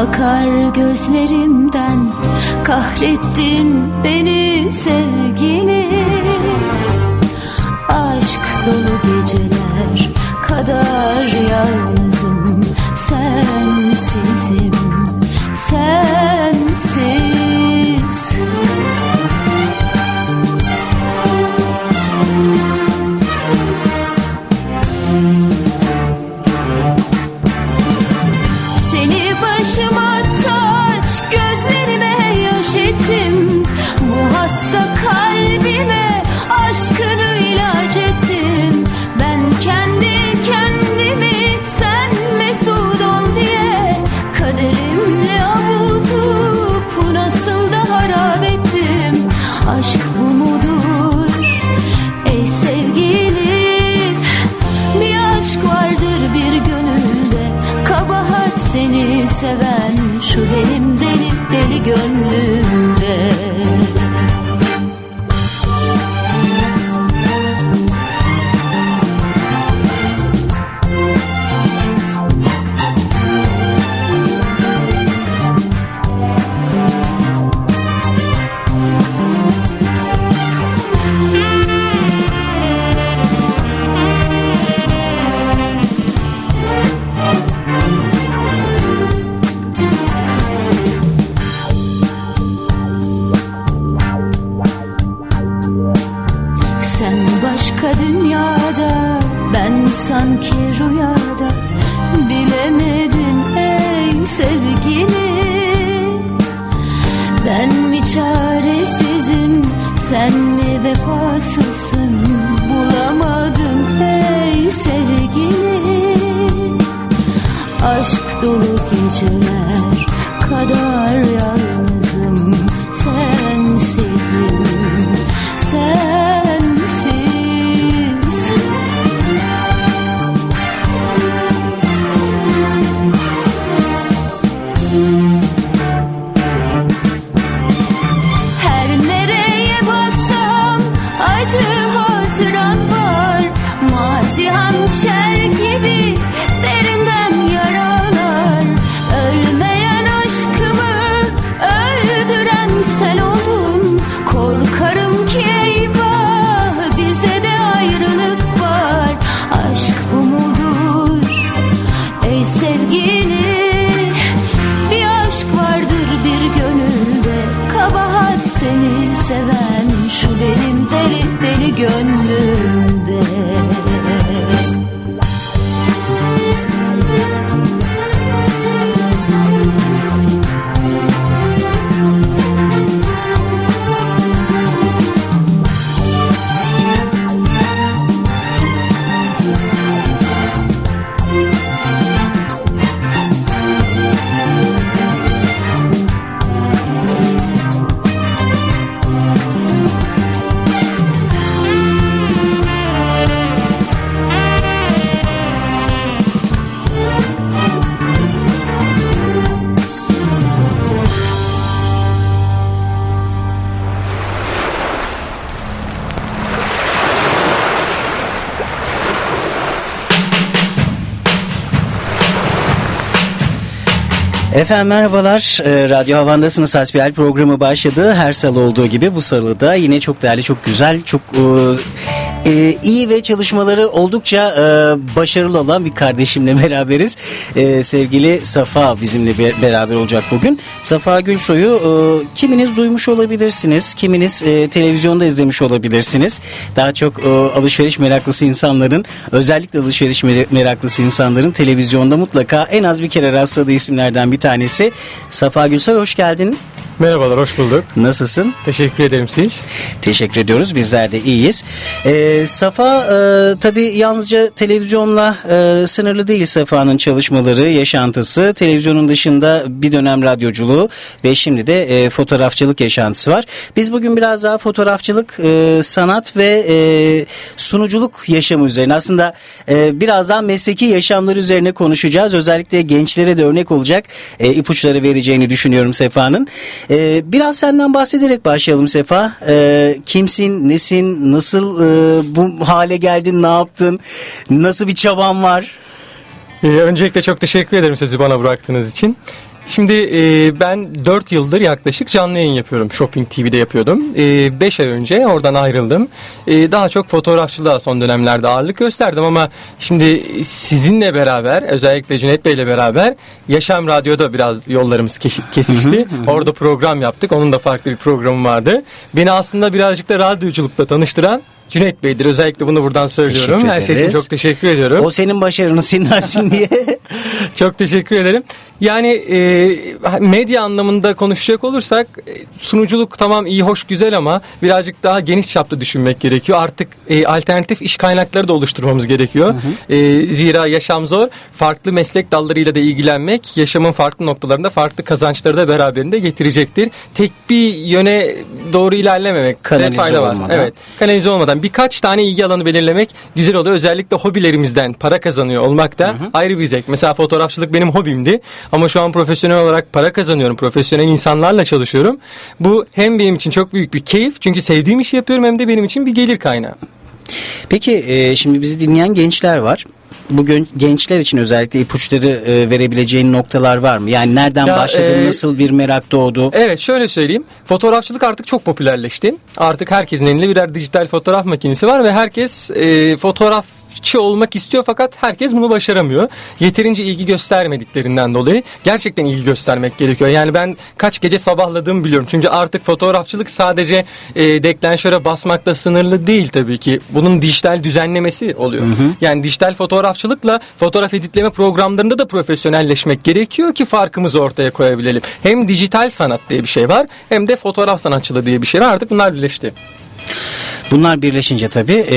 Akar gözlerimden. Kahrettin beni sevgili Aşk dolu geceler kadar yalnızım. Sensizim sensiz şu benim deli deli gönlümde Efendim merhabalar. Ee, Radyo Havan'dasınız. Hasbihal programı başladı. Her salı olduğu gibi bu salıda yine çok değerli, çok güzel, çok e, e, iyi ve çalışmaları oldukça e, başarılı olan bir kardeşimle beraberiz. E, sevgili Safa bizimle be- beraber olacak bugün. Safa Gülsoy'u e, kiminiz duymuş olabilirsiniz, kiminiz e, televizyonda izlemiş olabilirsiniz. Daha çok e, alışveriş meraklısı insanların, özellikle alışveriş mer- meraklısı insanların televizyonda mutlaka en az bir kere rastladığı isimlerden bir tanesi. Safa Gülsoy hoş geldin. Merhabalar, hoş bulduk. Nasılsın? Teşekkür ederim siz. Teşekkür ediyoruz. Bizler de iyiyiz. Ee, Safa e, tabii yalnızca televizyonla e, sınırlı değil Safa'nın çalışmaları, yaşantısı. Televizyonun dışında bir dönem radyoculuğu ve şimdi de e, fotoğrafçılık yaşantısı var. Biz bugün biraz daha fotoğrafçılık, e, sanat ve e, sunuculuk yaşamı üzerine aslında e, biraz daha mesleki yaşamları üzerine konuşacağız. Özellikle gençlere de örnek olacak e, ipuçları vereceğini düşünüyorum Sefa'nın. E, biraz senden bahsederek başlayalım Sefa. E, kimsin, nesin, nasıl e, bu hale geldin, ne yaptın, nasıl bir çaban var? Ee, öncelikle çok teşekkür ederim sözü bana bıraktığınız için. Şimdi e, ben 4 yıldır yaklaşık canlı yayın yapıyorum. Shopping TV'de yapıyordum. 5 ay önce oradan ayrıldım. E, daha çok fotoğrafçılığa son dönemlerde ağırlık gösterdim ama şimdi sizinle beraber özellikle Cüneyt Bey'le beraber Yaşam Radyo'da biraz yollarımız kesişti. Orada program yaptık. Onun da farklı bir programı vardı. Beni aslında birazcık da radyoculukla tanıştıran Cüneyt Bey'dir. Özellikle bunu buradan söylüyorum. Her şey için çok teşekkür ediyorum. O senin başarının, senin açın diye. Çok teşekkür ederim. Yani e, medya anlamında konuşacak olursak e, sunuculuk tamam iyi hoş güzel ama birazcık daha geniş çapta düşünmek gerekiyor. Artık e, alternatif iş kaynakları da oluşturmamız gerekiyor. E, zira yaşam zor. Farklı meslek dallarıyla da ilgilenmek yaşamın farklı noktalarında farklı kazançları da beraberinde getirecektir. Tek bir yöne doğru ilerlememek Kanalize fayda var. olmadan. Evet. Kanalize olmadan birkaç tane ilgi alanı belirlemek güzel oluyor. Özellikle hobilerimizden para kazanıyor olmak da ayrı bir zevk. Mesela fotoğrafçılık benim hobimdi ama şu an profesyonel olarak para kazanıyorum. Profesyonel insanlarla çalışıyorum. Bu hem benim için çok büyük bir keyif çünkü sevdiğim işi yapıyorum hem de benim için bir gelir kaynağı. Peki e, şimdi bizi dinleyen gençler var. Bu gen- gençler için özellikle ipuçları e, verebileceğin noktalar var mı? Yani nereden Ya, başladın, e, nasıl bir merak doğdu? Evet şöyle söyleyeyim. Fotoğrafçılık artık çok popülerleşti. Artık herkesin elinde birer dijital fotoğraf makinesi var ve herkes e, fotoğrafçı olmak istiyor fakat herkes bunu başaramıyor. Yeterince ilgi göstermediklerinden dolayı gerçekten ilgi göstermek gerekiyor. Yani ben kaç gece sabahladığımı biliyorum. Çünkü artık fotoğrafçılık sadece e, deklanşöre basmakla sınırlı değil tabii ki. Bunun dijital düzenlemesi oluyor. Yani dijital fotoğrafçılıkla fotoğraf editleme programlarında da profesyonelleşmek gerekiyor ki farkımızı ortaya koyabilelim. Hem dijital sanat diye bir şey var hem de fotoğraf sanatçılığı diye bir şey var. Artık bunlar birleşti. Bunlar birleşince tabii e,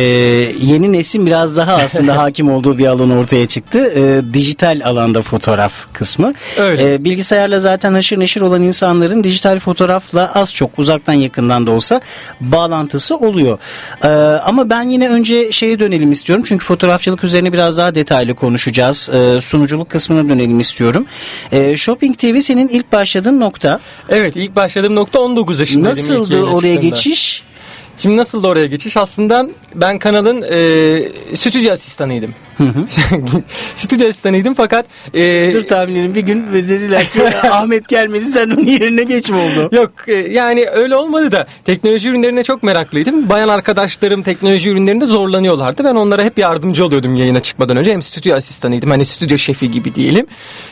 yeni neslin biraz daha aslında hakim olduğu bir alan ortaya çıktı. E, dijital alanda fotoğraf kısmı. Öyle. E, bilgisayarla zaten haşır neşir olan insanların dijital fotoğrafla az çok uzaktan yakından da olsa bağlantısı oluyor. E, ama ben yine önce şeye dönelim istiyorum. Çünkü fotoğrafçılık üzerine biraz daha detaylı konuşacağız. E, sunuculuk kısmına dönelim istiyorum. E, Shopping TV senin ilk başladığın nokta. Evet ilk başladığım nokta 19 yaşındaydım. Nasıldı oraya çıktığımda. geçiş? Şimdi nasıl da oraya geçiş? Aslında ben kanalın e, stüdyo asistanıydım. stüdyo asistanıydım fakat e, Dur tahmin edin bir gün dediler ki Ahmet gelmedi sen onun yerine geç mi oldu? Yok e, yani öyle olmadı da teknoloji ürünlerine çok meraklıydım. Bayan arkadaşlarım teknoloji ürünlerinde zorlanıyorlardı. Ben onlara hep yardımcı oluyordum yayına çıkmadan önce. Hem stüdyo asistanıydım hani stüdyo şefi gibi diyelim.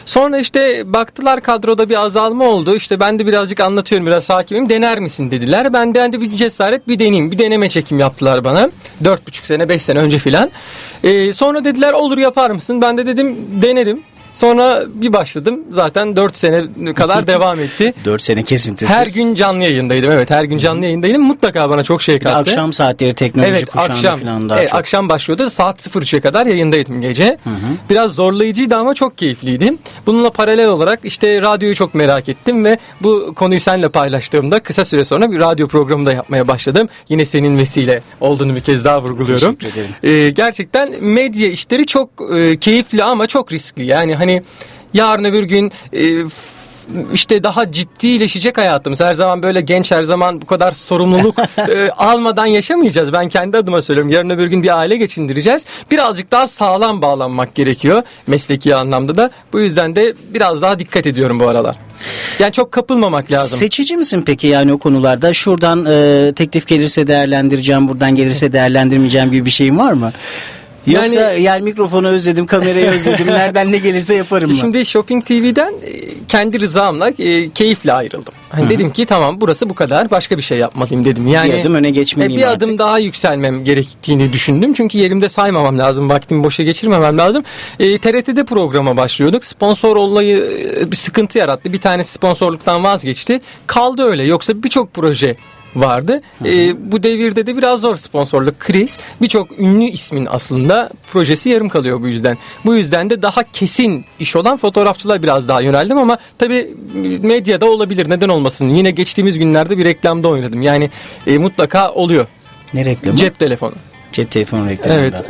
Sonra işte baktılar kadroda bir azalma oldu. İşte ben de birazcık anlatıyorum biraz hakimim dener misin dediler. Ben de, ben de bir cesaret bir deneyeyim. Bir deneme çekim yaptılar bana. Dört buçuk sene beş sene önce filan. E, sonra dediler olur yapar mısın? Ben de dedim denerim. Sonra bir başladım. Zaten 4 sene kadar devam etti. 4 sene kesintisiz. Her gün canlı yayındaydım. Evet her gün canlı yayındaydım. Mutlaka bana çok şey kattı. akşam saatleri teknoloji Evet kuşağında akşam falan daha evet, çok. akşam başlıyordu saat 03'e kadar yayındaydım gece. Biraz zorlayıcıydı ama çok keyifliydi. Bununla paralel olarak işte radyoyu çok merak ettim ve bu konuyu seninle paylaştığımda kısa süre sonra bir radyo programı da yapmaya başladım. Yine senin vesile olduğunu bir kez daha vurguluyorum. Teşekkür ederim. Ee, gerçekten medya işleri çok e, keyifli ama çok riskli. Yani hani yarın öbür gün e, işte daha ciddileşecek hayatımız. Her zaman böyle genç her zaman bu kadar sorumluluk e, almadan yaşamayacağız. Ben kendi adıma söylüyorum. Yarın öbür gün bir aile geçindireceğiz. Birazcık daha sağlam bağlanmak gerekiyor mesleki anlamda da. Bu yüzden de biraz daha dikkat ediyorum bu aralar. Yani çok kapılmamak lazım. Seçici misin peki yani o konularda? Şuradan e, teklif gelirse değerlendireceğim, buradan gelirse değerlendirmeyeceğim gibi bir şeyin var mı? Yoksa Yani- yani, mikrofonu özledim, kamerayı özledim. Nereden ne gelirse yaparım mı? Şimdi Shopping TV'den e, kendi rızamla e, keyifle ayrıldım. Hani dedim ki tamam burası bu kadar başka bir şey yapmalıyım dedim. Yani Bir adım öne geçmeliyim e, bir artık. adım daha yükselmem gerektiğini düşündüm. Çünkü yerimde saymamam lazım. Vaktimi boşa geçirmemem lazım. E, TRT'de programa başlıyorduk. Sponsor olayı bir sıkıntı yarattı. Bir tanesi sponsorluktan vazgeçti. Kaldı öyle. Yoksa birçok proje vardı. E, bu devirde de biraz zor sponsorluk kriz. Birçok ünlü ismin aslında projesi yarım kalıyor bu yüzden. Bu yüzden de daha kesin iş olan fotoğrafçılar biraz daha yöneldim ama tabii medyada olabilir. Neden olmasın? Yine geçtiğimiz günlerde bir reklamda oynadım. Yani e, mutlaka oluyor. Ne reklamı? Cep telefonu. Cep telefonu reklamında. Evet.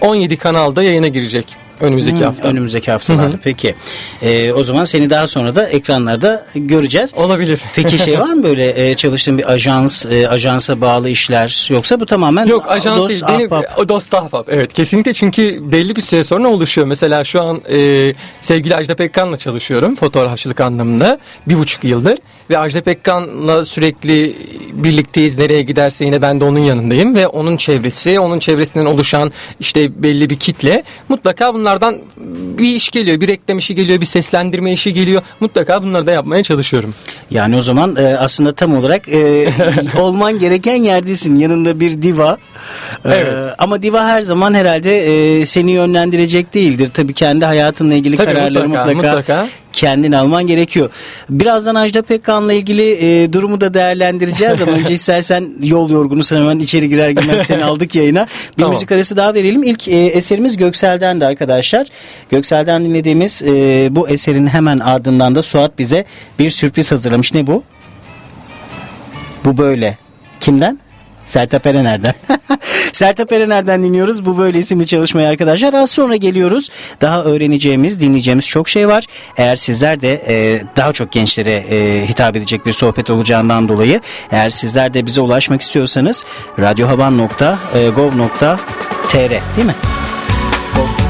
17 kanalda yayına girecek önümüzdeki Hmm, hafta. Önümüzdeki haftalarda. Hı hı. Peki. E, o zaman seni daha sonra da ekranlarda göreceğiz. Olabilir. Peki şey var mı böyle e, çalıştığın bir ajans, e, ajansa bağlı işler yoksa bu tamamen Yok ajans dost, değil. Benim, ahbap? o dost ahbap. Evet kesinlikle çünkü belli bir süre sonra oluşuyor. Mesela şu an e, sevgili Ajda Pekkan'la çalışıyorum fotoğrafçılık anlamında. Bir buçuk yıldır. Ve Ajda Pekkan'la sürekli birlikteyiz. Nereye giderse yine ben de onun yanındayım. Ve onun çevresi, onun çevresinden oluşan işte belli bir kitle. Mutlaka bunlardan bir iş geliyor. Bir reklam işi geliyor. Bir seslendirme işi geliyor. Mutlaka bunları da yapmaya çalışıyorum. Yani o zaman e, aslında tam olarak e, olman gereken yerdesin. Yanında bir diva. E, Evet. Ama diva her zaman herhalde e, seni yönlendirecek değildir. Tabii kendi hayatınla ilgili Tabii kararları mutlaka, mutlaka, mutlaka. Kendin alman gerekiyor. Birazdan Ajda Pekkan'la ilgili e, durumu da değerlendireceğiz ama önce istersen yol yorgunusun hemen içeri girer girmez seni aldık yayına. Bir Tamam. müzik arası daha verelim. İlk e, eserimiz Göksel'den de arkadaşlar. Göksel'den dinlediğimiz e, bu eserin hemen ardından da Suat bize bir sürpriz hazırlamış. Ne bu? Bu böyle. Kimden? Sertab Erener'den. Sertab Erener'den dinliyoruz. Bu böyle isimli çalışmayı arkadaşlar. Az sonra geliyoruz. Daha öğreneceğimiz, dinleyeceğimiz çok şey var. Eğer sizler de e, daha çok gençlere e, hitap edecek bir sohbet olacağından dolayı eğer sizler de bize ulaşmak istiyorsanız radyohaban.gov.tr değil mi? O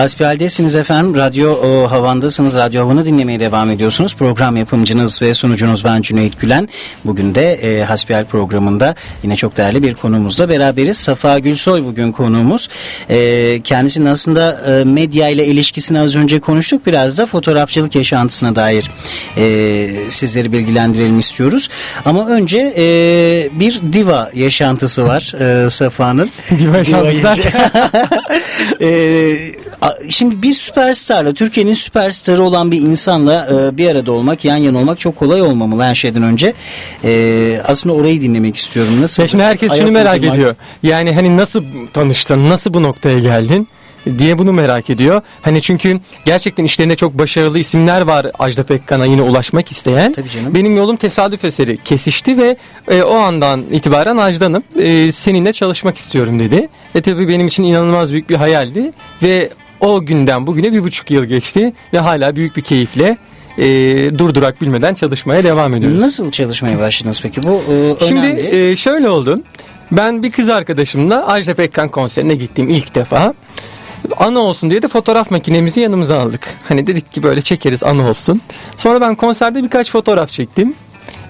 Hasbihaldesiniz efendim. Radyo o, Havan'dasınız. Radyo Havan'ı dinlemeye devam ediyorsunuz. Program yapımcınız ve sunucunuz ben Cüneyt Gülen. Bugün de e, Hasbihal programında yine çok değerli bir konuğumuzla beraberiz. Safa Gülsoy bugün konuğumuz. E, kendisinin aslında e, medya ile ilişkisini az önce konuştuk. Biraz da fotoğrafçılık yaşantısına dair e, sizleri bilgilendirelim istiyoruz. Ama önce e, bir diva yaşantısı var e, Safa'nın. Diva yaşantısı yaşa- Ee, a- şimdi bir süperstarla Türkiye'nin süperstarı olan bir insanla e, bir arada olmak yan yana olmak çok kolay olmamalı her şeyden önce. Ee, aslında orayı dinlemek istiyorum. Nasıl? Ya şimdi herkes şunu merak uydurmak? ediyor. Yani hani nasıl tanıştın, nasıl bu noktaya geldin diye bunu merak ediyor. Hani çünkü gerçekten işlerinde çok başarılı isimler var Ajda Pekkan'a yine ulaşmak isteyen. Tabii canım. Benim yolum tesadüf eseri kesişti ve e, o andan itibaren Ajda Hanım e, seninle çalışmak istiyorum dedi. Ve tabii benim için inanılmaz büyük bir hayaldi ve o günden bugüne bir buçuk yıl geçti ve hala büyük bir keyifle e, durdurak bilmeden çalışmaya devam ediyoruz. Nasıl çalışmaya başladınız peki? Bu e, Şimdi önemli. e, şöyle oldu. Ben bir kız arkadaşımla Ajda Pekkan konserine gittim ilk defa. Anı olsun diye de fotoğraf makinemizi yanımıza aldık. Hani dedik ki böyle çekeriz anı olsun. Sonra ben konserde birkaç fotoğraf çektim.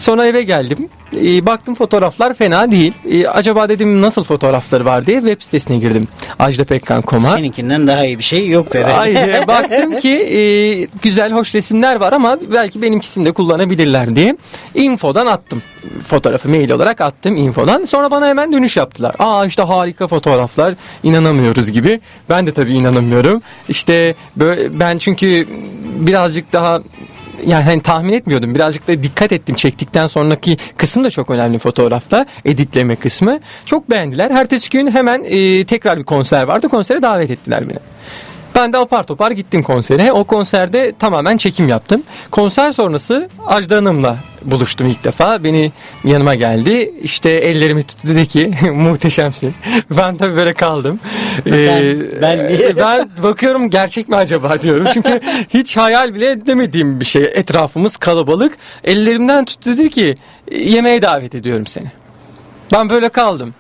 Sonra eve geldim. E, baktım fotoğraflar fena değil. E, acaba dedim nasıl fotoğrafları var diye web sitesine girdim. ajdapekkan.com'a. Seninkinden daha iyi bir şey yok herhalde. Ay, e, baktım ki e, güzel hoş resimler var ama belki benimkisini de kullanabilirler diye infodan attım fotoğrafı mail olarak attım infodan. Sonra bana hemen dönüş yaptılar. Aa işte harika fotoğraflar inanamıyoruz gibi. Ben de tabii inanamıyorum. İşte böyle, ben çünkü birazcık daha yani hani tahmin etmiyordum. Birazcık da dikkat ettim. Çektikten sonraki kısım da çok önemli fotoğrafta. Editleme kısmı. Çok beğendiler. Ertesi gün hemen e, tekrar bir konser vardı. Konsere davet ettiler beni. Ben de apar topar gittim konsere. O konserde tamamen çekim yaptım. Konser sonrası Ajda Hanım'la buluştum ilk defa. Beni yanıma geldi. İşte ellerimi tuttu dedi ki muhteşemsin. Ben tabii böyle kaldım. Ee, ben niye? ben bakıyorum gerçek mi acaba diyorum. Çünkü hiç hayal bile edemediğim bir şey. Etrafımız kalabalık. Ellerimden tuttu dedi ki yemeğe davet ediyorum seni. Ben böyle kaldım.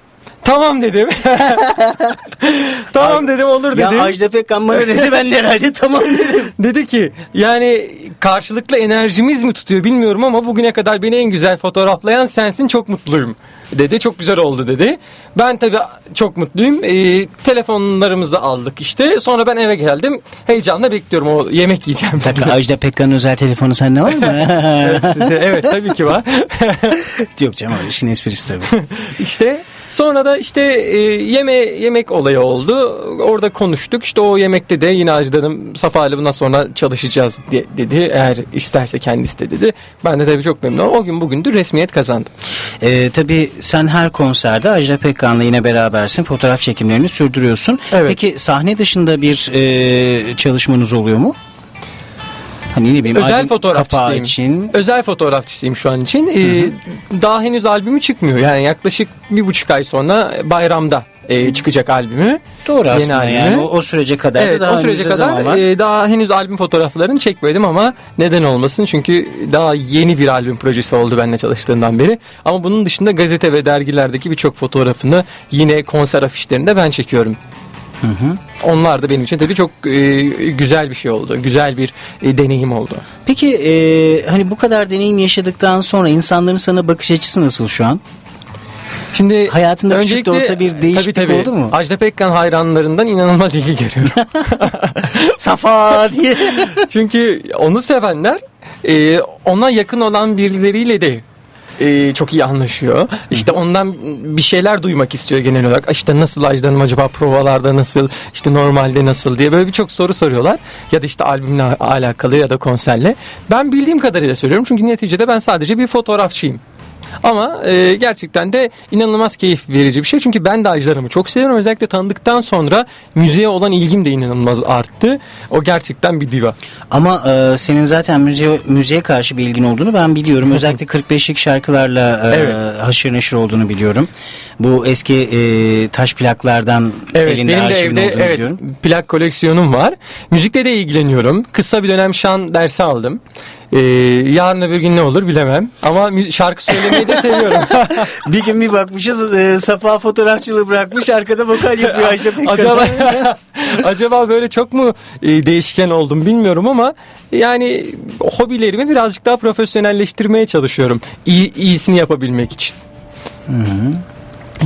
Tamam dedim. tamam dedim olur dedim. Ya Ajda Pekkan bana dese ben de herhalde tamam derim. Dedi ki yani karşılıklı enerjimiz mi tutuyor bilmiyorum ama bugüne kadar beni en güzel fotoğraflayan sensin çok mutluyum dedi. Çok güzel oldu dedi. Ben tabii çok mutluyum. Ee, telefonlarımızı aldık işte. Sonra ben eve geldim. Heyecanla bekliyorum o yemek yiyeceğim. Tabii Ajda Pekkan'ın özel telefonu sende var mı? evet, evet tabii ki var. Yok canım işin esprisi tabii. İşte sonra da işte e, yeme yemek olayı oldu. Orada konuştuk. İşte o yemekte de yine Ajda Hanım Safa ile bundan sonra çalışacağız de- dedi. Eğer isterse kendisi de dedi. Ben de tabii çok memnun oldum. O gün bugündür resmiyet kazandım. Ee, tabii sen her konserde Ajda Pekkan'la yine berabersin. Fotoğraf çekimlerini sürdürüyorsun. Evet. Peki sahne dışında bir e, çalışmanız oluyor mu? Hani ne bileyim Özel fotoğrafçısıyım. için. Özel fotoğrafçısıyım şu an için. Ee, daha henüz albümü çıkmıyor. Yani yaklaşık bir buçuk ay sonra bayramda e, çıkacak albümü. Doğru Yeni aslında albümü. yani o, o sürece kadar Evet da daha o sürece kadar e, daha henüz albüm fotoğraflarını çekmedim ama neden olmasın çünkü daha yeni bir albüm projesi oldu benimle çalıştığından beri. Ama bunun dışında gazete ve dergilerdeki birçok fotoğrafını yine konser afişlerinde ben çekiyorum. Onlar da benim için tabii çok e, güzel bir şey oldu. Güzel bir e, deneyim oldu. Peki e, hani bu kadar deneyim yaşadıktan sonra insanların sana bakış açısı nasıl şu an? Şimdi Hayatında küçük de olsa bir değişiklik tabii, tabii. oldu mu? Ajda Pekkan hayranlarından inanılmaz ilgi görüyorum. Safa diye. Çünkü onu sevenler e, ona yakın olan birileriyle de e, çok iyi anlaşıyor. İşte ondan bir şeyler duymak istiyor genel olarak. İşte nasıl Ajda Hanım acaba provalarda nasıl, işte normalde nasıl diye böyle birçok soru soruyorlar. Ya da işte albümle alakalı ya da konserle. Ben bildiğim kadarıyla söylüyorum çünkü neticede ben sadece bir fotoğrafçıyım. Ama e, gerçekten de inanılmaz keyif verici bir şey. Çünkü ben de Ajda Hanım'ı çok seviyorum. Özellikle tanıdıktan sonra müziğe olan ilgim de inanılmaz arttı. O gerçekten bir diva. Ama e, senin zaten müziğe, müziğe karşı bir ilgin olduğunu ben biliyorum. Özellikle 45'lik şarkılarla e, Evet. haşır neşir olduğunu biliyorum. Bu eski e, taş plaklardan Evet elinde benim de evde evet biliyorum. plak koleksiyonum var. Müzikle de ilgileniyorum. Kısa bir dönem şan dersi aldım. Ee, yarın öbür gün ne olur bilemem. Ama şarkı söylemeyi de seviyorum. Bir gün bir bakmışız e, Safa fotoğrafçılığı bırakmış arkada vokal yapıyor Ajda Pekkan. acaba acaba böyle çok mu e, değişken oldum bilmiyorum ama yani hobilerimi birazcık daha profesyonelleştirmeye çalışıyorum. İyi, iyisini yapabilmek için.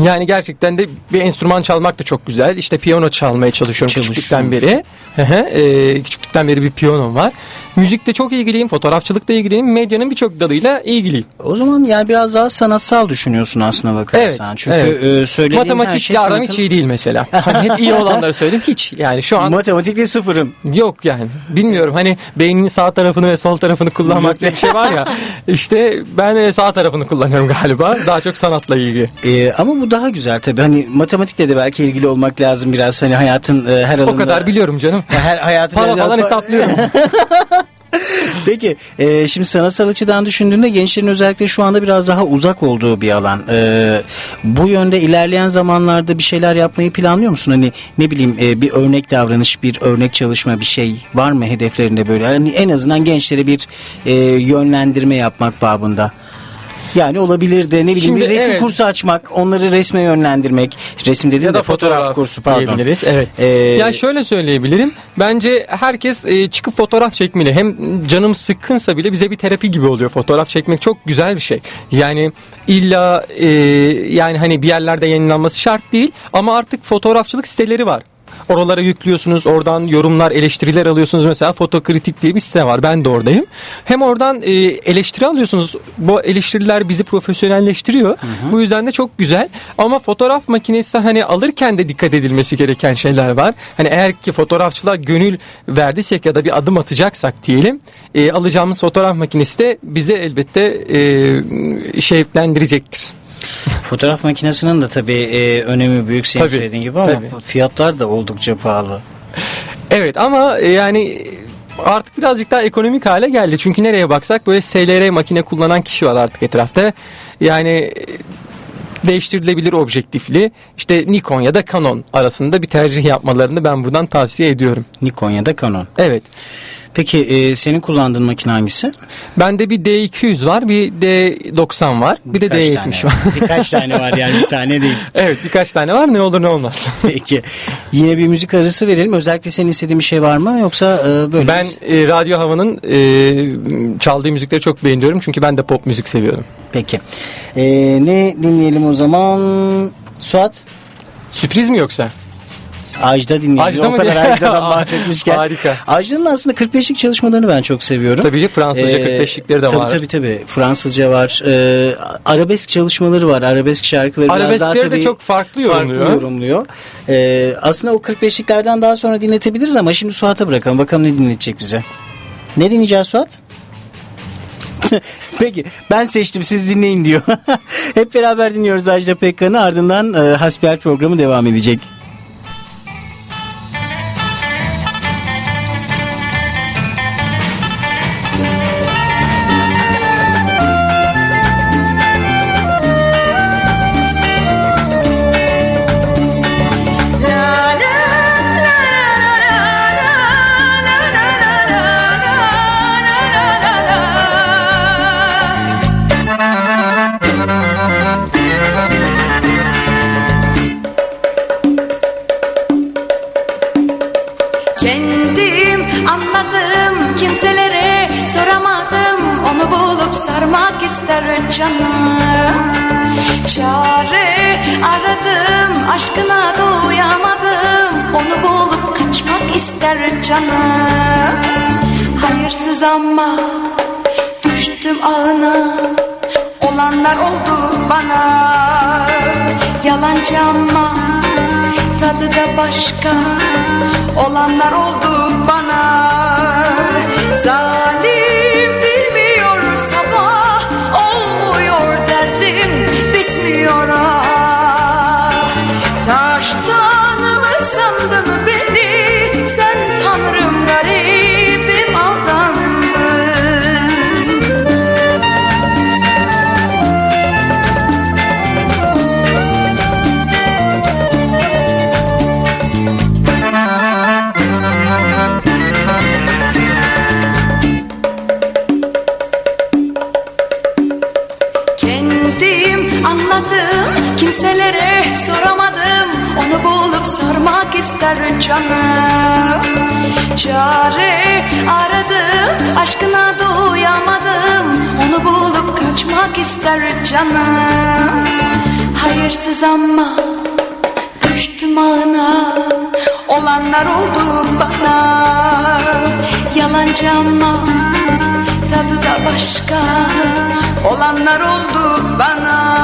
Yani gerçekten de bir enstrüman çalmak da çok güzel. İşte piyano çalmaya çalışıyorum küçüklükten beri. Hı hı, e, küçüklükten beri bir piyanom var. Müzikte çok ilgiliyim, fotoğrafçılıkta ilgiliyim, medyanın birçok dalıyla ilgiliyim. O zaman yani biraz daha sanatsal düşünüyorsun aslına bakarsan. Evet, Çünkü evet. e, söylediğin her Matematik şey aram sanatın- hiç iyi değil mesela. Hani hep iyi olanları söyledim hiç. Yani şu an Matematikte sıfırım. Yok yani. Bilmiyorum hani beynin sağ tarafını ve sol tarafını kullanmak diye bir şey var ya. İşte ben sağ tarafını kullanıyorum galiba. Daha çok sanatla ilgili. Ee, ama bu daha güzel tabii. Hani matematikle de belki ilgili olmak lazım biraz. Hani hayatın e, her alanında. O kadar biliyorum canım. Her hayatın Para falan hesaplıyorum. Peki e, şimdi sanatsal açıdan düşündüğünde gençlerin özellikle şu anda biraz daha uzak olduğu bir alan. E, bu yönde ilerleyen zamanlarda bir şeyler yapmayı planlıyor musun? Hani ne bileyim e, bir örnek davranış, bir örnek çalışma bir şey var mı hedeflerinde böyle? Hani en azından gençlere bir e, yönlendirme yapmak babında. Yani olabilir de ne bileyim Şimdi bir resim evet. kursu açmak, onları resme yönlendirmek. Resim dediğim ya de da fotoğraf, kursu pardon. diyebiliriz. Evet. Ee, ya şöyle söyleyebilirim. Bence herkes e, çıkıp fotoğraf çekmeli. Hem canım sıkkınsa bile bize bir terapi gibi oluyor. Fotoğraf çekmek çok güzel bir şey. Yani illa e, yani hani bir yerlerde yayınlanması şart değil ama artık fotoğrafçılık siteleri var. Oralara yüklüyorsunuz. Oradan yorumlar, eleştiriler alıyorsunuz. Mesela Fotokritik diye bir site var. Ben de oradayım. Hem oradan e, eleştiri alıyorsunuz. Bu eleştiriler bizi profesyonelleştiriyor. Bu yüzden de çok güzel. Ama fotoğraf makinesi hani alırken de dikkat edilmesi gereken şeyler var. Hani eğer ki fotoğrafçılığa gönül verdiysek ya da bir adım atacaksak diyelim. e, alacağımız fotoğraf makinesi de bize elbette e, şevklendirecektir. Fotoğraf makinesinin de tabii e, önemi büyük senin Tabii, söylediğin gibi ama tabii. fiyatlar da oldukça pahalı. Evet ama e, yani artık birazcık daha ekonomik hale geldi. Çünkü nereye baksak böyle SLR makine kullanan kişi var artık etrafta. Yani e, değiştirilebilir objektifli işte Nikon ya da Canon arasında bir tercih yapmalarını ben buradan tavsiye ediyorum. Nikon ya da Canon. Evet. Peki e, senin kullandığın makine hangisi? Bende bir D200 var, bir D90 var, bir de Birkaç D70 tane var. Birkaç tane var yani bir tane değil. evet birkaç tane var ne olur ne olmaz. Peki. Yine bir müzik arası verelim. Özellikle senin istediğin bir şey var mı yoksa e, böyle ben e, Radyo Hava'nın e, çaldığı müzikleri çok beğeniyorum çünkü ben de pop müzik seviyorum. Peki. E, ne dinleyelim o zaman? Suat? Sürpriz mi yoksa? Ajda dinleyelim. Ajda o kadar? Ajda'dan bahsetmişken. Harika. Ajda'nın aslında 45'lik çalışmalarını ben çok seviyorum. Tabii ki Fransızca 45'likleri de tabii, var. Tabii tabii. Fransızca var. Ee, arabesk çalışmaları var. Arabesk şarkıları biraz daha Arabeskleri de tabii çok farklı yorumluyor. Farklı yorumluyor. Ee, aslında o 45'liklerden daha sonra dinletebiliriz ama şimdi Suat'a bırakalım. Bakalım ne dinletecek bize. Ne dinleyeceğiz Suat? Peki ben seçtim siz dinleyin diyor. Hep beraber dinliyoruz Ajda Pekkan'ı ardından e, Hasbihal programı devam edecek. Canım Hayırsız ama düştüm ağına. Olanlar oldu bana. Yalancı ama tadı da başka. Olanlar oldu bana. Zalim canım Çare aradım aşkına doyamadım. Onu bulup kaçmak ister canım. Hayırsız ama düştüm ağına Olanlar oldu bana. Yalancı ama tadı da başka. Olanlar oldu bana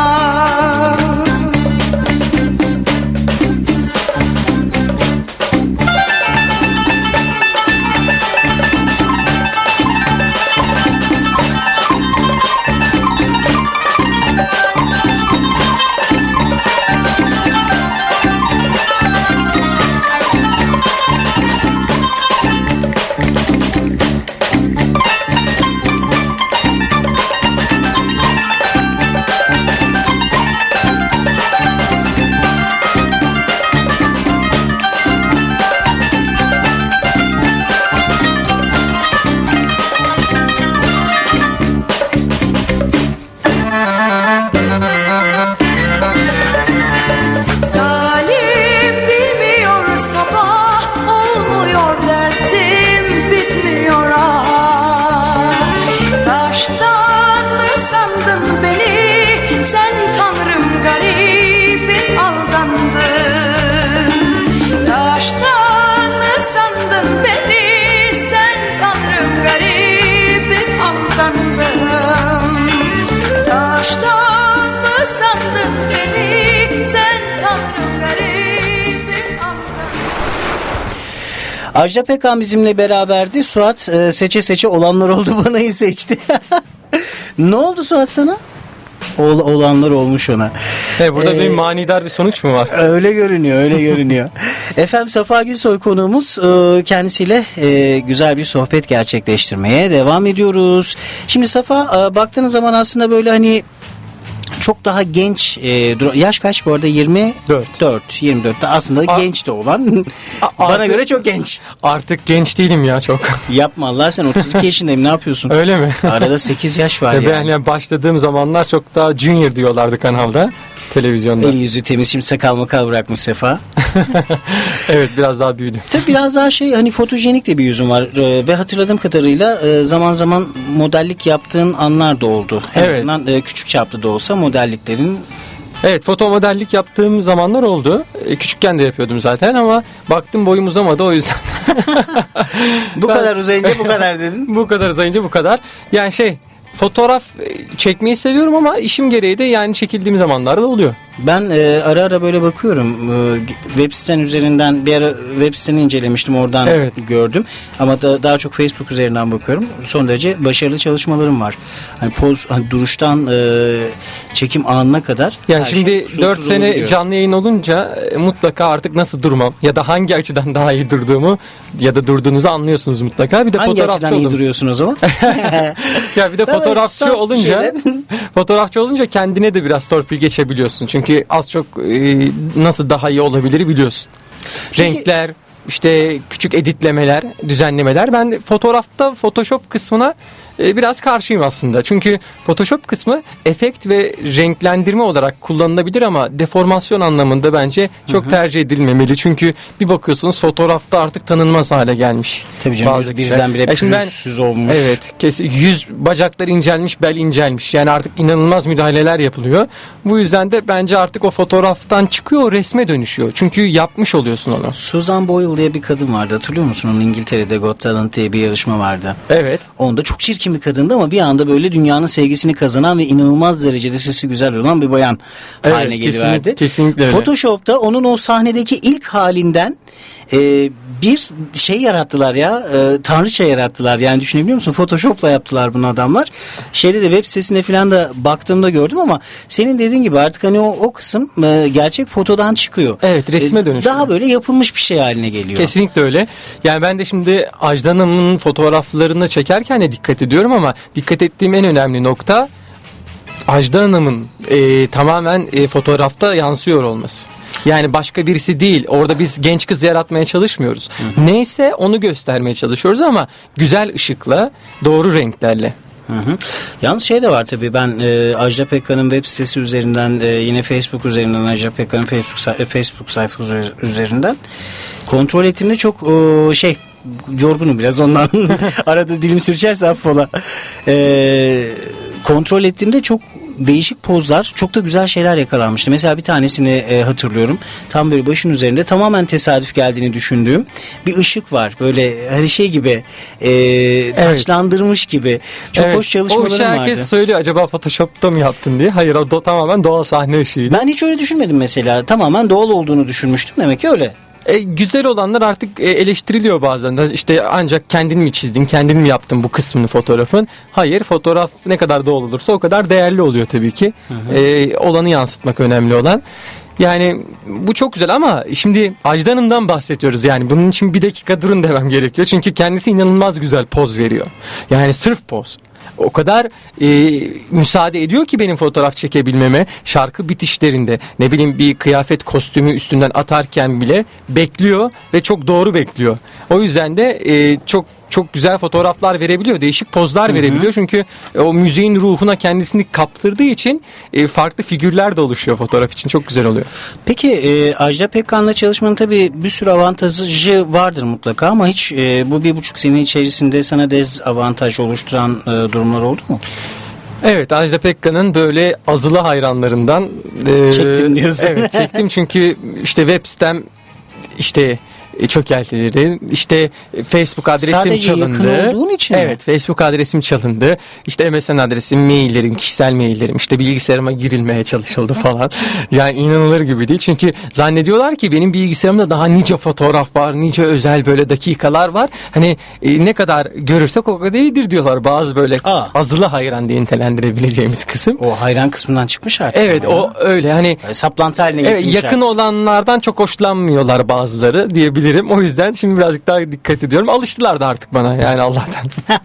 Ajda Pekkan bizimle beraberdi. Suat e, seçe seçe olanlar oldu bana'yı seçti. ne oldu Suat sana? Ol, olanlar olmuş ona. E, burada Ee, bir manidar bir sonuç mu var? Öyle görünüyor, öyle görünüyor. Efendim Safa Gülsoy konuğumuz e, kendisiyle e, güzel bir sohbet gerçekleştirmeye devam ediyoruz. Şimdi Safa e, baktığınız zaman aslında böyle hani çok daha genç e, yaş kaç bu arada 24 Dört. 24 aslında A- genç de olan A- bana artık- göre çok genç Artık genç değilim ya çok. yapma Allah sen 32 yaşındayım ne yapıyorsun Öyle mi? arada 8 yaş var Ya ben yani. yani başladığım zamanlar çok daha junior diyorlardı kanalda. Televizyonda. Eli yüzü temiz şimdi sakal makal bırakmış Sefa. evet biraz daha büyüdüm. Tabii biraz daha şey hani fotojenik de bir yüzün var Ee, ve hatırladığım kadarıyla e, zaman zaman modellik yaptığın anlar da oldu. En Evet. azından e, küçük çaplı da olsa modelliklerin Evet foto modellik yaptığım zamanlar oldu. E, küçükken de yapıyordum zaten ama baktım boyum uzamadı o yüzden. bu Ben- kadar uzayınca bu kadar dedin. bu kadar uzayınca bu kadar. Yani şey fotoğraf e, çekmeyi seviyorum ama işim gereği de yani çekildiğim zamanlarda oluyor. Ben e, ara ara böyle bakıyorum E, web siten üzerinden bir ara web siteni incelemiştim oradan Evet. gördüm ama da, daha çok Facebook üzerinden bakıyorum son derece başarılı çalışmalarım var hani poz hani duruştan e, çekim anına kadar Yani şey şimdi kusursuz 4 sene olabiliyor. canlı yayın olunca e, mutlaka artık nasıl durmam ya da hangi açıdan daha iyi durduğumu ya da durduğunuzu anlıyorsunuz mutlaka. Bir de hangi fotoğrafçı açıdan iyi oldum. duruyorsun o zaman Ya bir de fotoğrafçı olunca şeyler. fotoğrafçı olunca kendine de biraz torpil geçebiliyorsun. Çünkü az çok e, nasıl daha iyi olabilir biliyorsun. Peki- Renkler, işte küçük editlemeler, düzenlemeler. Ben fotoğrafta Photoshop kısmına e, biraz karşıyım aslında. Çünkü Photoshop kısmı efekt ve renklendirme olarak kullanılabilir ama deformasyon anlamında bence çok tercih edilmemeli. Çünkü bir bakıyorsunuz fotoğrafta artık tanınmaz hale gelmiş. Tabii canım bazı yüz birdenbire Ya şimdi ben- pürüzsüz olmuş. Evet kesin yüz bacaklar incelmiş bel incelmiş yani artık inanılmaz müdahaleler yapılıyor. Bu yüzden de bence artık o fotoğraftan çıkıyor resme dönüşüyor. Çünkü yapmış oluyorsun onu. Susan Boyle diye bir kadın vardı hatırlıyor musun? Onun İngiltere'de Got Talent diye bir yarışma vardı. Evet. Onda çok çirkin bir kadındı ama bir anda böyle dünyanın sevgisini kazanan ve inanılmaz derecede sesi güzel olan bir bayan Evet, haline kesinlikle- geliverdi. kesinlikle öyle. Photoshop'ta onun o sahnedeki ilk halinden e, bir şey yarattılar ya e, tanrıça yarattılar yani düşünebiliyor musun Photoshop'la yaptılar bunu adamlar şeyde de web sitesinde falan da baktığımda gördüm ama senin dediğin gibi artık hani o, o kısım e, gerçek fotodan çıkıyor. Evet, resme E, dönüşüyor. Daha böyle yapılmış bir şey haline geliyor. Kesinlikle öyle. Yani ben de şimdi Ajda Hanım'ın fotoğraflarını çekerken de dikkat ediyorum ama dikkat ettiğim en önemli nokta Ajda Hanım'ın e, tamamen e, fotoğrafta yansıyor olması. Yani başka birisi değil. Orada biz genç kız yaratmaya çalışmıyoruz. Neyse onu göstermeye çalışıyoruz ama güzel ışıkla, doğru renklerle. Hı hı. Yalnız şey de var tabii ben e, Ajda Pekkan'ın web sitesi üzerinden e, yine Facebook üzerinden Ajda Pekkan'ın Facebook, say- e, Facebook sayfası üzer- üzerinden kontrol ettiğimde çok e, şey yorgunum biraz ondan arada dilim sürçerse affola e, kontrol ettiğimde çok değişik pozlar çok da güzel şeyler yakalanmıştı. Mesela bir tanesini e, hatırlıyorum. Tam böyle başın üzerinde tamamen tesadüf geldiğini düşündüğüm bir ışık var. Böyle her şey gibi e, taçlandırmış gibi. Çok Evet, hoş O çalışmalarım işi herkes vardı. söylüyor acaba Photoshop'ta mı yaptın diye. Hayır o do- tamamen doğal sahne ışığıydı. Ben hiç öyle düşünmedim mesela. Tamamen doğal olduğunu düşünmüştüm. Demek ki öyle. E, güzel olanlar artık e, eleştiriliyor bazen de. İşte ancak kendin mi çizdin kendin mi yaptın bu kısmını fotoğrafın? Hayır fotoğraf ne kadar doğal olursa o kadar değerli oluyor tabii ki. E, olanı yansıtmak önemli olan. Yani bu çok güzel ama şimdi Ajda Hanım'dan bahsediyoruz. Yani bunun için bir dakika durun demem gerekiyor. Çünkü kendisi inanılmaz güzel poz veriyor. Yani sırf poz o kadar e, müsaade ediyor ki benim fotoğraf çekebilmeme şarkı bitişlerinde ne bileyim bir kıyafet kostümü üstünden atarken bile bekliyor ve çok doğru bekliyor. O yüzden de e, çok çok güzel fotoğraflar verebiliyor, değişik pozlar verebiliyor çünkü e, o müziğin ruhuna kendisini kaptırdığı için e, farklı figürler de oluşuyor fotoğraf için çok güzel oluyor. Peki e, Ajda Pekkan'la çalışmanın tabii bir sürü avantajı vardır mutlaka ama hiç e, bu bir buçuk sene içerisinde sana dezavantaj oluşturan e, durumlar oldu mu? Evet Ajda Pekkan'ın böyle azılı hayranlarından e, Çektim diyorsun. Evet çektim çünkü işte web sitem işte çökeltildi. İşte e, Facebook adresim Sadece yakın çalındı. olduğun için mi? Evet Facebook adresim çalındı. İşte MSN adresim, maillerim, kişisel maillerim işte bilgisayarıma girilmeye çalışıldı falan. yani inanılır gibi değil. Çünkü zannediyorlar ki benim bilgisayarımda daha nice fotoğraf var, nice özel böyle dakikalar var. Hani e, ne kadar görürsek o kadar iyidir diyorlar bazı böyle Aa. azılı hayran diye nitelendirebileceğimiz kısım. O hayran kısmından çıkmış artık. Evet ama o öyle hani E, Saplantı haline Evet, yakın artık. olanlardan çok hoşlanmıyorlar bazıları diyebilirim. O yüzden şimdi birazcık daha dikkat ediyorum. Alıştılar da artık bana yani Allah'tan.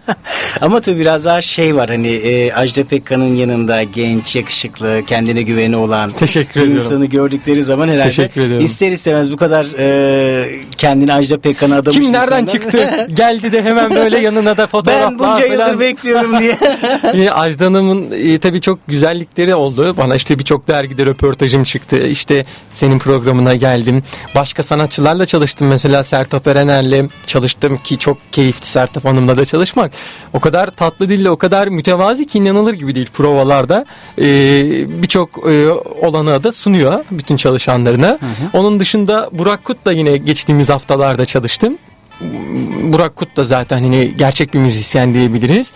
Ama tabii biraz daha şey var hani e, Ajda Pekkan'ın yanında genç, yakışıklı, kendine güveni olan Teşekkür ediyorum. insanı gördükleri zaman herhalde ister istemez bu kadar e, kendini Ajda Pekkan'a adamış Kim nereden insanlar- çıktı? Geldi de hemen böyle yanına da fotoğraflar Ben bunca yıldır falan. bekliyorum diye. Yine Ajda Hanım'ın e, tabii çok güzellikleri oldu. Bana işte birçok dergide röportajım çıktı. İşte senin programına geldim. Başka sanatçılarla çalıştım. Mesela Sertab Erener'le çalıştım ki çok keyifli Sertab Hanım'la da çalışmak. O kadar tatlı dille o kadar mütevazi ki inanılır gibi değil provalarda. E, birçok e, olanağı da sunuyor bütün çalışanlarına. Onun dışında Burak Kut'la yine geçtiğimiz haftalarda çalıştım. Burak Kut da zaten hani gerçek bir müzisyen diyebiliriz.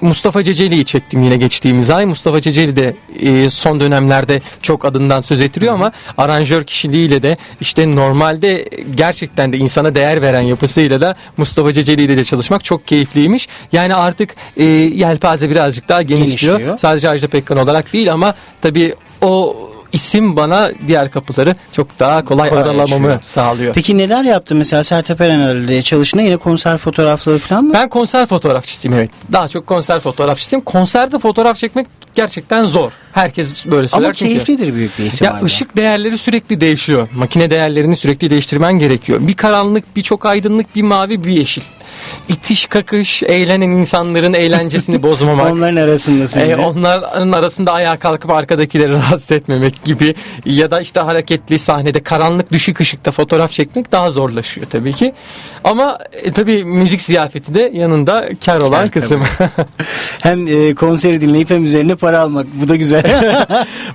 Mustafa Ceceli'yi çektim yine geçtiğimiz ay. Mustafa Ceceli de e, son dönemlerde çok adından söz ettiriyor ama aranjör kişiliğiyle de işte normalde gerçekten de insana değer veren yapısıyla da Mustafa Ceceli ile de çalışmak çok keyifliymiş. Yani artık e, yelpaze birazcık daha genişliyor. Genişliyor. Sadece Ajda Pekkan olarak değil ama tabii o isim bana diğer kapıları çok daha kolay, Kolay aralamamı açıyor. sağlıyor. Peki neler yaptın mesela Sertab Erener'le çalıştığında yine konser fotoğrafları falan mı? Ben konser fotoğrafçısıyım evet. Daha çok konser fotoğrafçısıyım. Konserde fotoğraf çekmek gerçekten zor. Herkes böyle söyler Ama çünkü. keyiflidir büyük bir ihtimalle. Ya ışık değerleri sürekli değişiyor. Makine değerlerini sürekli değiştirmen gerekiyor. Bir karanlık, bir çok aydınlık, bir mavi, bir yeşil. İtiş kakış, eğlenen insanların eğlencesini bozmamak. Onların arasındasın. E, onların arasında ayağa kalkıp arkadakileri rahatsız etmemek gibi ya da işte hareketli sahnede karanlık düşük ışıkta fotoğraf çekmek daha zorlaşıyor tabii ki. Ama e, tabii müzik ziyafeti de yanında kar olan Kar, kısım. Hem e, konseri dinleyip hem üzerine para almak. Bu da güzel.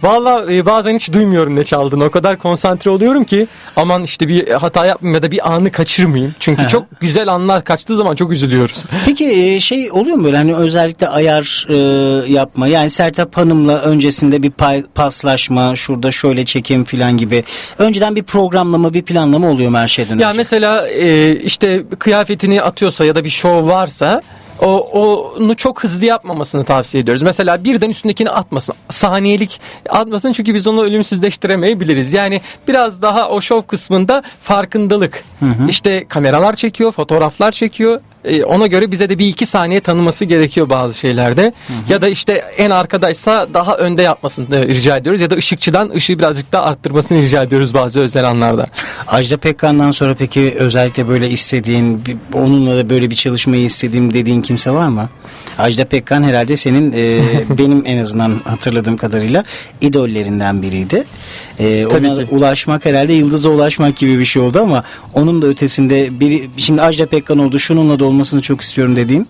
Vallahi e, bazen hiç duymuyorum ne çaldığını. O kadar konsantre oluyorum ki aman işte bir hata yapmayayım ya da bir anı kaçırmayayım. Çünkü çok güzel anlar kaçtığı zaman çok üzülüyoruz. Peki e, şey oluyor mu böyle hani özellikle ayar e, yapma yani Sertab Hanım'la öncesinde bir pay- paslaşma şurada şöyle çekim falan gibi önceden bir programlama bir planlama oluyor mu her şeyden Ya önce? mesela e, işte kıyafetini atıyorsa ya da bir şov varsa o onu çok hızlı yapmamasını tavsiye ediyoruz. Mesela birden üstündekini atmasın. Saniyelik atmasın çünkü biz onu ölümsüzleştiremeyebiliriz. Yani biraz daha o şov kısmında farkındalık. İşte kameralar çekiyor, fotoğraflar çekiyor. E, ona göre bize de bir iki saniye tanıması gerekiyor bazı şeylerde. Ya da işte en arkadaysa daha önde yapmasını rica ediyoruz. Ya da ışıkçıdan ışığı birazcık daha arttırmasını rica ediyoruz bazı özel anlarda. Ajda Pekkan'dan sonra peki özellikle böyle istediğin onunla da böyle bir çalışmayı istediğim dediğin kimse var mı? Ajda Pekkan herhalde senin e, benim en azından hatırladığım kadarıyla idollerinden biriydi. E, Tabii ona ki. ulaşmak herhalde yıldıza ulaşmak gibi bir şey oldu ama onun da ötesinde biri şimdi Ajda Pekkan oldu şununla da olmasını çok istiyorum dediğin.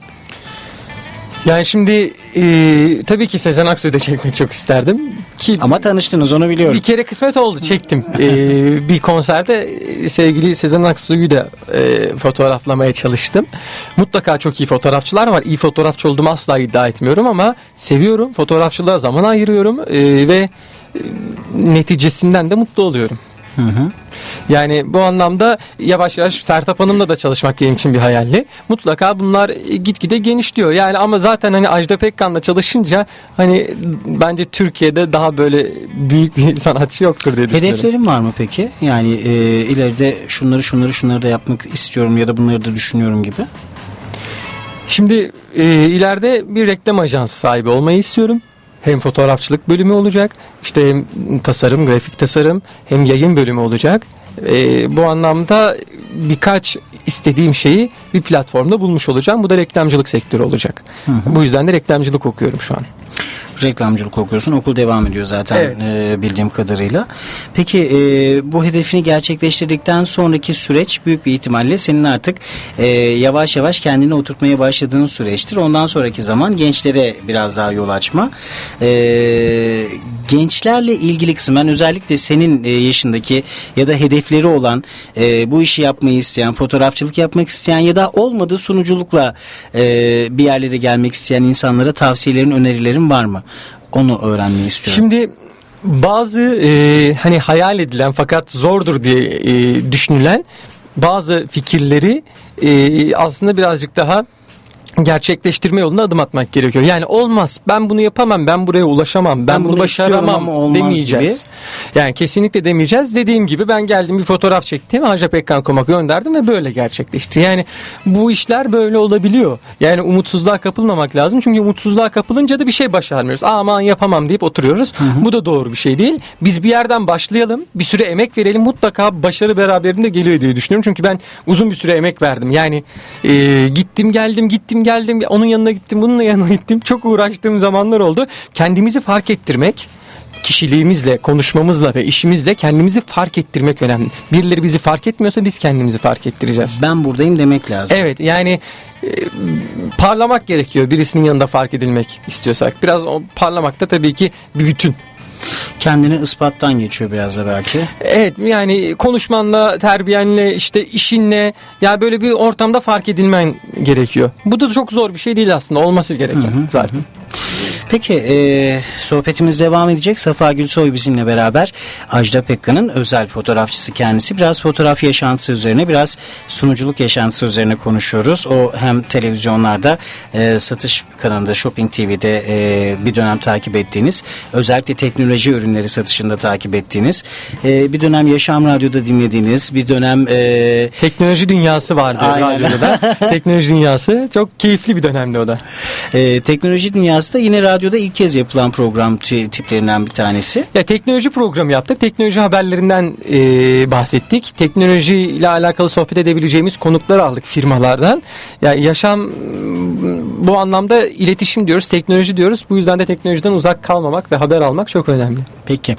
Yani şimdi e, tabii ki Sezen Aksu'yu da çekmek çok isterdim. Ki Ama tanıştınız onu biliyorum. bir kere kısmet oldu çektim. E, bir konserde e, sevgili Sezen Aksu'yu da e, fotoğraflamaya çalıştım. Mutlaka çok iyi fotoğrafçılar var. İyi fotoğrafçı olduğumu asla iddia etmiyorum ama seviyorum. Fotoğrafçılığa zaman ayırıyorum e, ve e, neticesinden de mutlu oluyorum. Yani bu anlamda yavaş yavaş Sertap Hanım'la da çalışmak benim için bir hayalli. Mutlaka bunlar gitgide genişliyor. Yani ama zaten hani Ajda Pekkan'la çalışınca hani bence Türkiye'de daha böyle büyük bir sanatçı yoktur diye düşünüyorum. Hedeflerin var mı peki? Yani e, ileride şunları şunları şunları da yapmak istiyorum ya da bunları da düşünüyorum gibi. Şimdi e, ileride bir reklam ajansı sahibi olmayı istiyorum. Hem fotoğrafçılık bölümü olacak, işte hem tasarım, grafik tasarım, hem yayın bölümü olacak. E, bu anlamda birkaç istediğim şeyi bir platformda bulmuş olacağım. Bu da reklamcılık sektörü olacak. Bu yüzden de reklamcılık okuyorum şu an. Reklamcılık okuyorsun. Okul devam ediyor zaten Evet. e, bildiğim kadarıyla. Peki e, bu hedefini gerçekleştirdikten sonraki süreç büyük bir ihtimalle senin artık e, yavaş yavaş kendini oturtmaya başladığın süreçtir. Ondan sonraki zaman gençlere biraz daha yol açma. E, gençlerle ilgili kısım ben özellikle senin e, yaşındaki ya da hedefleri olan e, bu işi yapmayı isteyen, fotoğrafçılık yapmak isteyen ya da olmadığı sunuculukla e, bir yerlere gelmek isteyen insanlara tavsiyelerin, önerilerin var mı? Onu öğrenmeyi istiyorum. Şimdi bazı e, hani hayal edilen fakat zordur diye e, düşünülen bazı fikirleri e, aslında birazcık daha gerçekleştirme yoluna adım atmak gerekiyor. Yani olmaz ben bunu yapamam ben buraya ulaşamam ben, Ben bunu, bunu başaramam demeyeceğiz. Yani kesinlikle demeyeceğiz. Dediğim gibi ben geldim bir fotoğraf çektim. Ajda Pekkan Komak'a gönderdim ve böyle gerçekleşti. Yani bu işler böyle olabiliyor. Yani umutsuzluğa kapılmamak lazım. Çünkü umutsuzluğa kapılınca da bir şey başarmıyoruz. Aman yapamam deyip oturuyoruz. Bu da doğru bir şey değil. Biz bir yerden başlayalım. Bir süre emek verelim. Mutlaka başarı beraberinde geliyor diye düşünüyorum. Çünkü ben uzun bir süre emek verdim. Yani e, gittim geldim gittim geldim. Onun yanına gittim bunun yanına gittim. Çok uğraştığım zamanlar oldu. Kendimizi fark ettirmek kişiliğimizle, konuşmamızla ve işimizle kendimizi fark ettirmek önemli. Birileri bizi fark etmiyorsa biz kendimizi fark ettireceğiz. Ben buradayım demek lazım. Evet yani e, parlamak gerekiyor birisinin yanında fark edilmek istiyorsak. Biraz o parlamak da tabii ki bir bütün. Kendini ispattan geçiyor biraz da belki. Evet yani konuşmanla, terbiyenle, işte işinle ya böyle bir ortamda fark edilmen gerekiyor. Bu da çok zor bir şey değil aslında olması gereken zaten. Peki e, sohbetimiz devam edecek. Safa Gülsoy bizimle beraber Ajda Pekkan'ın özel fotoğrafçısı kendisi. Biraz fotoğraf yaşantısı üzerine biraz sunuculuk yaşantısı üzerine konuşuyoruz. O hem televizyonlarda e, satış kanalında Shopping TV'de e, bir dönem takip ettiğiniz özellikle teknoloji ürünleri satışında takip ettiğiniz e, bir dönem Yaşam Radyo'da dinlediğiniz bir dönem e, Teknoloji dünyası vardı Aynen. radyoda da. Teknoloji dünyası çok keyifli bir dönemdi o da. e, teknoloji dünyası da yine radyoda ilk kez yapılan program ti- tiplerinden bir tanesi. Ya teknoloji programı yaptık. Teknoloji haberlerinden e, bahsettik. Teknoloji ile alakalı sohbet edebileceğimiz konukları aldık firmalardan. Ya yaşam m, bu anlamda iletişim diyoruz, teknoloji diyoruz. Bu yüzden de teknolojiden uzak kalmamak ve haber almak çok önemli. Peki.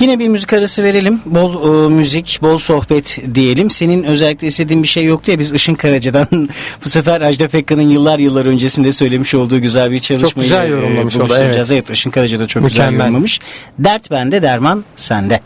Yine bir müzik arası verelim. Bol e, müzik, bol sohbet diyelim. Senin özellikle istediğin bir şey yoktu ya biz Işın Karaca'dan bu sefer Ajda Pekkan'ın yıllar yıllar öncesinde söylemiş olduğu güzel bir çalışmayı güzel e, yorumlamış da, buluşturacağız. Evet. Işın Karaca da çok güzel Mükemmel. yorumlamış. Dert bende, derman sende.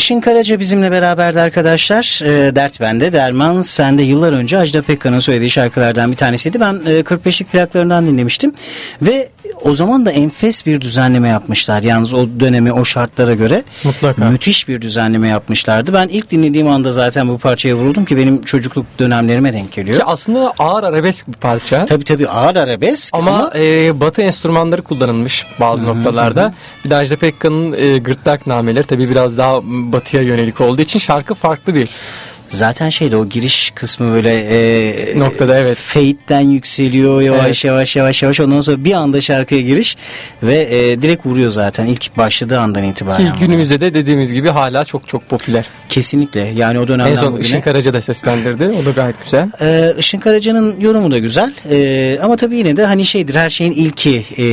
Işın Karaca bizimle beraberdi arkadaşlar. E, Dert Bende, Derman Sende yıllar önce Ajda Pekkan'ın söylediği şarkılardan bir tanesiydi. Ben e, 45'lik plaklarından dinlemiştim. Ve o zaman da enfes bir düzenleme yapmışlar. Yalnız o dönemi o şartlara göre Mutlaka. müthiş bir düzenleme yapmışlardı. Ben ilk dinlediğim anda zaten bu parçaya vuruldum ki benim çocukluk dönemlerime denk geliyor. Ki aslında ağır arabesk bir parça. Tabii tabii ağır arabesk ama, Ama e, batı enstrümanları kullanılmış bazı noktalarda. Bir de Ajda Pekkan'ın e, gırtlak nameleri tabii biraz daha batıya yönelik olduğu için şarkı farklı bir zaten şeyde o giriş kısmı böyle e, Noktada, evet. fade'den yükseliyor yavaş Evet. yavaş yavaş yavaş ondan sonra bir anda şarkıya giriş ve e, direkt vuruyor zaten ilk başladığı andan itibaren. ki günümüzde de dediğimiz gibi hala çok çok popüler. Kesinlikle yani o dönemden En son bugüne. Işın Karaca da seslendirdi. O da gayet güzel. Ee, Işın Karaca'nın yorumu da güzel Ee, ama tabii yine de hani şeydir her şeyin ilki e,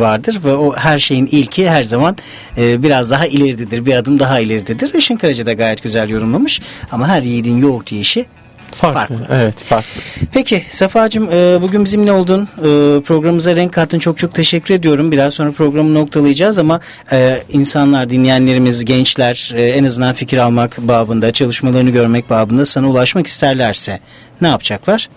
vardır ve o her şeyin ilki her zaman e, biraz daha ileridedir bir adım daha ileridedir. Işın Karaca da gayet güzel yorumlamış ama her yiğidin yoğurt yiyişi Farklı. Farklı. Evet farklı. Peki Safa'cığım e, bugün bizimle oldun. E, programımıza renk kattın. Çok çok teşekkür ediyorum. Biraz sonra programı noktalayacağız ama e, insanlar, dinleyenlerimiz, gençler e, en azından fikir almak babında, çalışmalarını görmek babında sana ulaşmak isterlerse ne yapacaklar?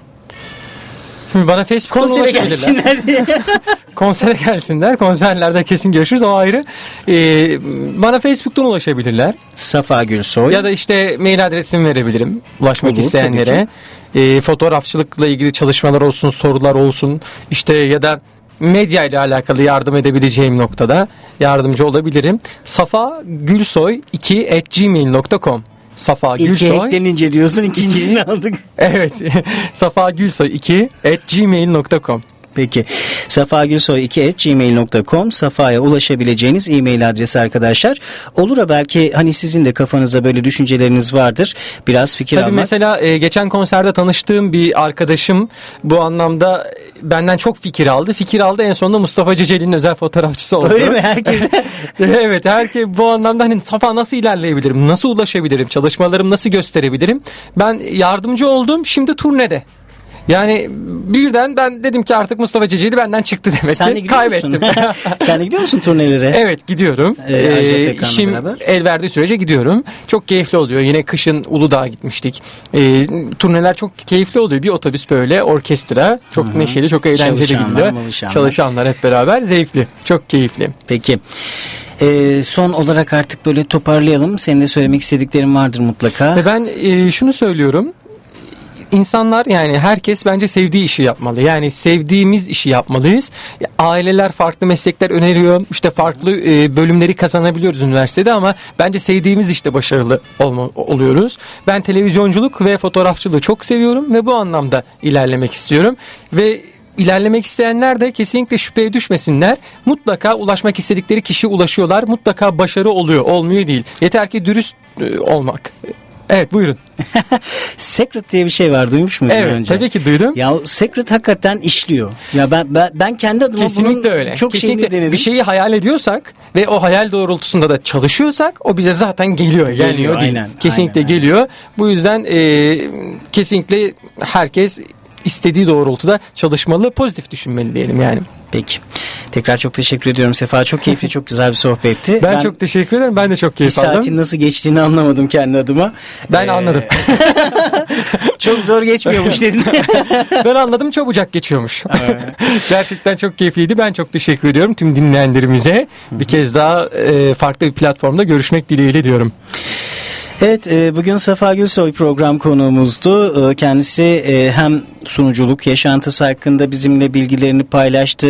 Şimdi bana Facebook'tan Konsere ulaşabilirler. gelsinler diye. Konsere gelsinler. Konserlerde kesin görüşürüz o ayrı. Ee, bana Facebook'tan ulaşabilirler. Safa Gülsoy. Ya da işte mail adresimi verebilirim ulaşmak Olur, isteyenlere. Ee, fotoğrafçılıkla ilgili çalışmalar olsun, sorular olsun. işte ya da medya ile alakalı yardım edebileceğim noktada yardımcı olabilirim. Safa Gülsoy 2 at gmail.com Safa İlki Gülsoy eklenince diyorsun ikincisini aldık. Evet. Safa Gülsoy 2 at gmail.com Peki. Safa Gülsoy 2 gmail.com Safa'ya ulaşabileceğiniz e-mail adresi arkadaşlar. Olur ha belki hani sizin de kafanızda böyle düşünceleriniz vardır. Biraz fikir Tabii almak. mesela e, geçen konserde tanıştığım bir arkadaşım bu anlamda benden çok fikir aldı. Fikir aldı en sonunda Mustafa Ceceli'nin özel fotoğrafçısı oldu. Öyle mi herkes? evet herkes bu anlamda hani Safa nasıl ilerleyebilirim? Nasıl ulaşabilirim? Çalışmalarımı nasıl gösterebilirim? Ben yardımcı oldum. Şimdi turnede. Yani birden ben dedim ki artık Mustafa Ceceli benden çıktı demek Sen de musun? Kaybettim. Sen de gidiyor musun turnelere? Evet gidiyorum. Ee, Ajda Ee, işim beraber. el verdiği sürece gidiyorum. Çok keyifli oluyor. Yine kışın Uludağ'a gitmiştik. Ee, turneler çok keyifli oluyor. Bir otobüs böyle orkestra. Çok neşeli, çok eğlenceli Çalışanlar, gidiyor. Çalışanlar hep beraber zevkli. Çok keyifli. Peki. Ee, son olarak artık böyle toparlayalım. Senin de söylemek istediklerin vardır mutlaka. Ben e, şunu söylüyorum. İnsanlar yani herkes bence sevdiği işi yapmalı. Yani sevdiğimiz işi yapmalıyız. Aileler farklı meslekler öneriyor. İşte farklı e, bölümleri kazanabiliyoruz üniversitede ama bence sevdiğimiz işte başarılı oluyoruz. Ben televizyonculuk ve fotoğrafçılığı çok seviyorum ve bu anlamda ilerlemek istiyorum. Ve ilerlemek isteyenler de kesinlikle şüpheye düşmesinler. Mutlaka ulaşmak istedikleri kişi ulaşıyorlar. Mutlaka başarı oluyor. Olmuyor değil. Yeter ki dürüst e, olmak. Evet buyurun. Secret diye bir şey var duymuş muydun Evet önce? tabii ki duydum. Ya Secret hakikaten işliyor. Ya ben ben, ben kendi adıma bunun Kesinlikle öyle. çok Kesinlikle şeyini denedim. bir şeyi hayal ediyorsak ve o hayal doğrultusunda da çalışıyorsak o bize zaten geliyor. Geliyor, gelmiyor değil. aynen, kesinlikle aynen, geliyor. Bu yüzden e, kesinlikle herkes istediği doğrultuda çalışmalı, pozitif düşünmeli diyelim yani. Peki. Tekrar çok teşekkür ediyorum Sefa. Çok keyifli, çok güzel bir sohbetti. Ben, çok teşekkür ederim. Ben de çok bir keyif aldım. saatin nasıl geçtiğini anlamadım kendi adıma. Ben Ee, anladım. Çok zor geçmiyormuş dedin. ben anladım çabucak geçiyormuş. Gerçekten çok keyifliydi. Ben çok teşekkür ediyorum tüm dinleyenlerimize. Bir kez daha e, farklı bir platformda görüşmek dileğiyle diyorum. Evet e, bugün Safa Gülsoy program konuğumuzdu. E, Kendisi e, hem sunuculuk yaşantısı hakkında bizimle bilgilerini paylaştı.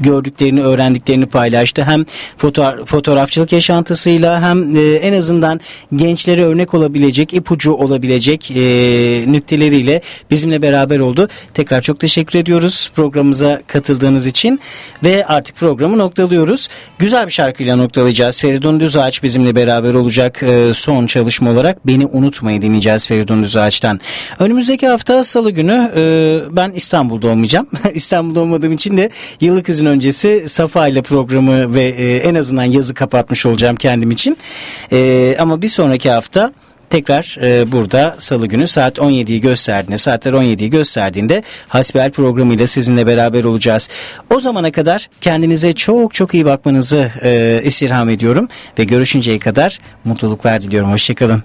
Gördüklerini, öğrendiklerini paylaştı. Hem foto fotoğrafçılık yaşantısıyla hem e, en azından gençlere örnek olabilecek, ipucu olabilecek e, nükteleriyle bizimle beraber oldu. Tekrar çok teşekkür ediyoruz programımıza katıldığınız için ve artık programı noktalıyoruz. Güzel bir şarkıyla noktalayacağız. Feridun Düzağaç bizimle beraber olacak e, son çalışma olarak. Beni unutmayı dinleyeceğiz Feridun Düzağaç'tan. Önümüzdeki hafta salı günü e, ben İstanbul'da olmayacağım. İstanbul'da olmadığım için de yıllık izin öncesi Safa ile programı ve e, en azından yazı kapatmış olacağım kendim için. E, ama bir sonraki hafta tekrar e, burada salı günü saat 17'yi gösterdiğinde saatler 17'yi gösterdiğinde Hasbel programıyla sizinle beraber olacağız. O zamana kadar kendinize çok çok iyi bakmanızı e, istirham ediyorum ve görüşünceye kadar mutluluklar diliyorum. Hoşçakalın.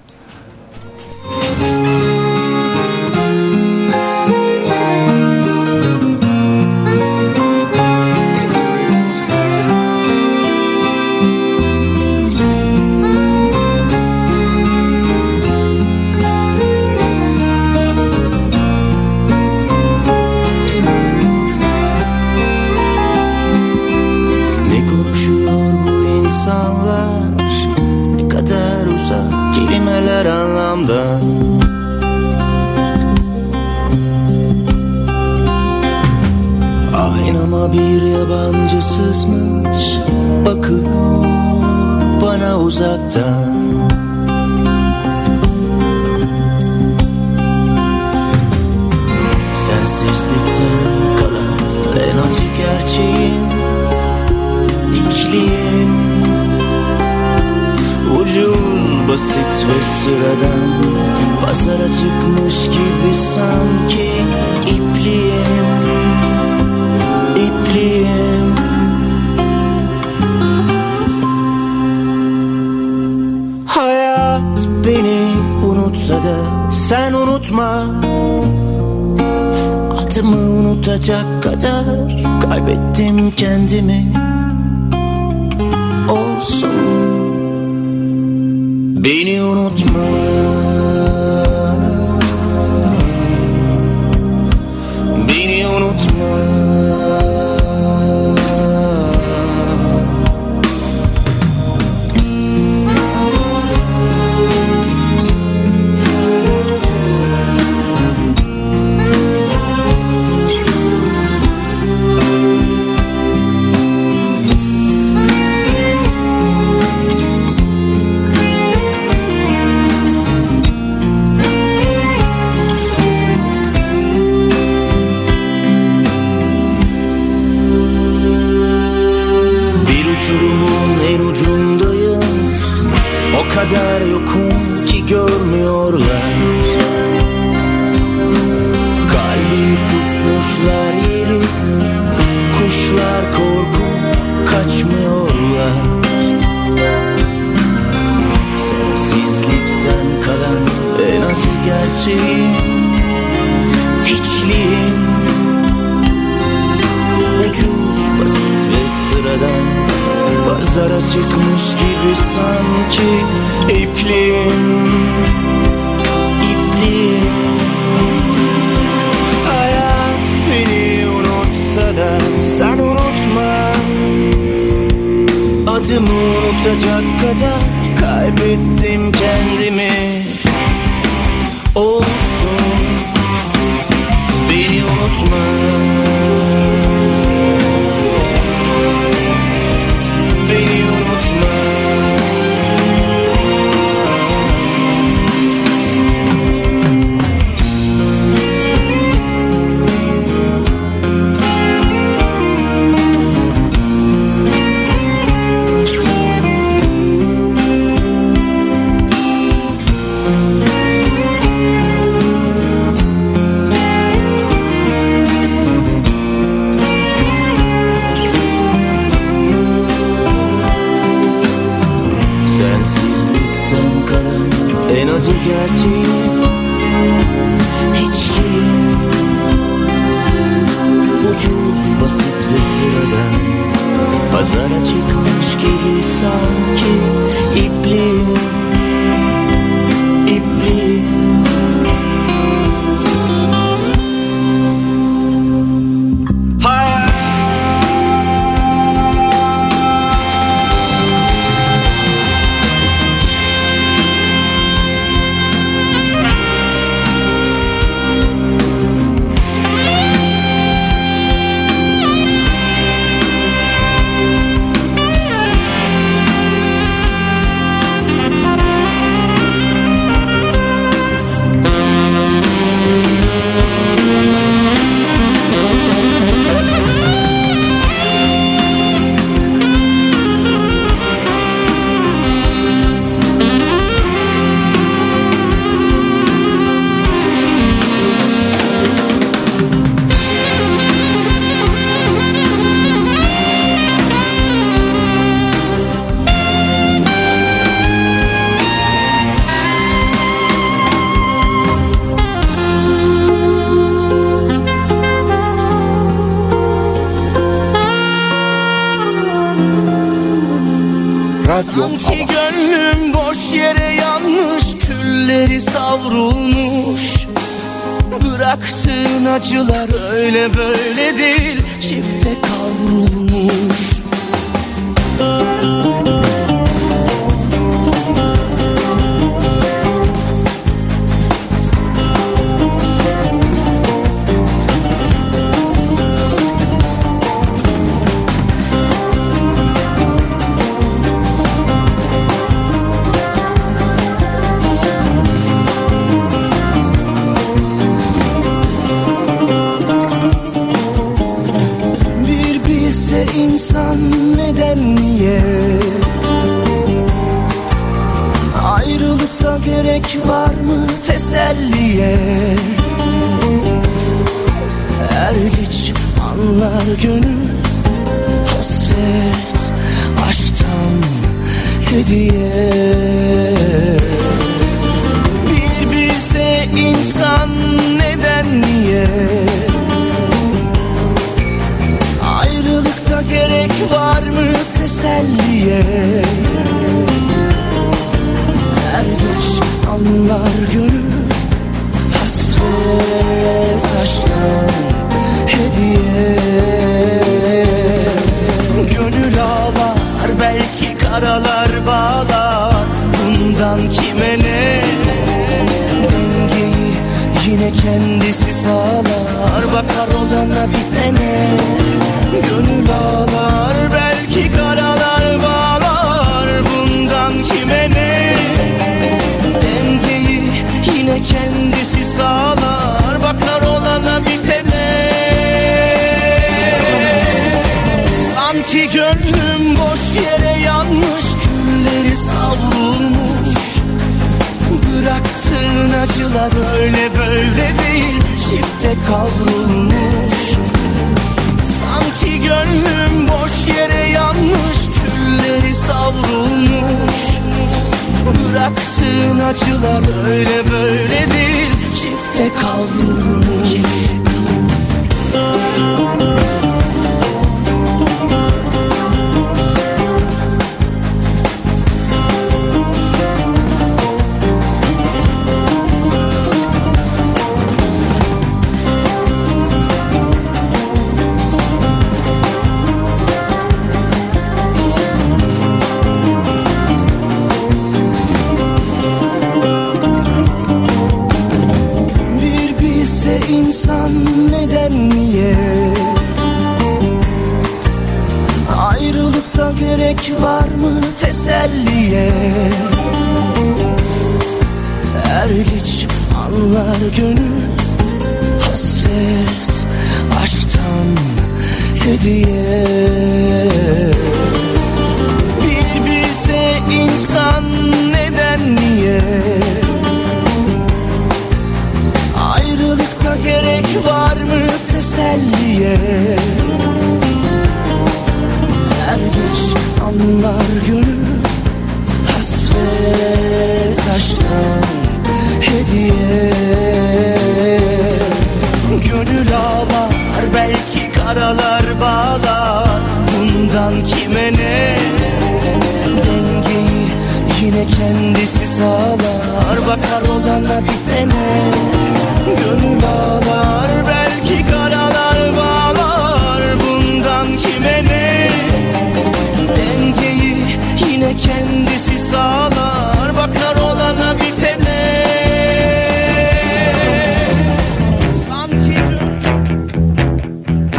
Ucuz, basit ve sıradan. Pazara çıkmış gibi sanki ipliyim neden niye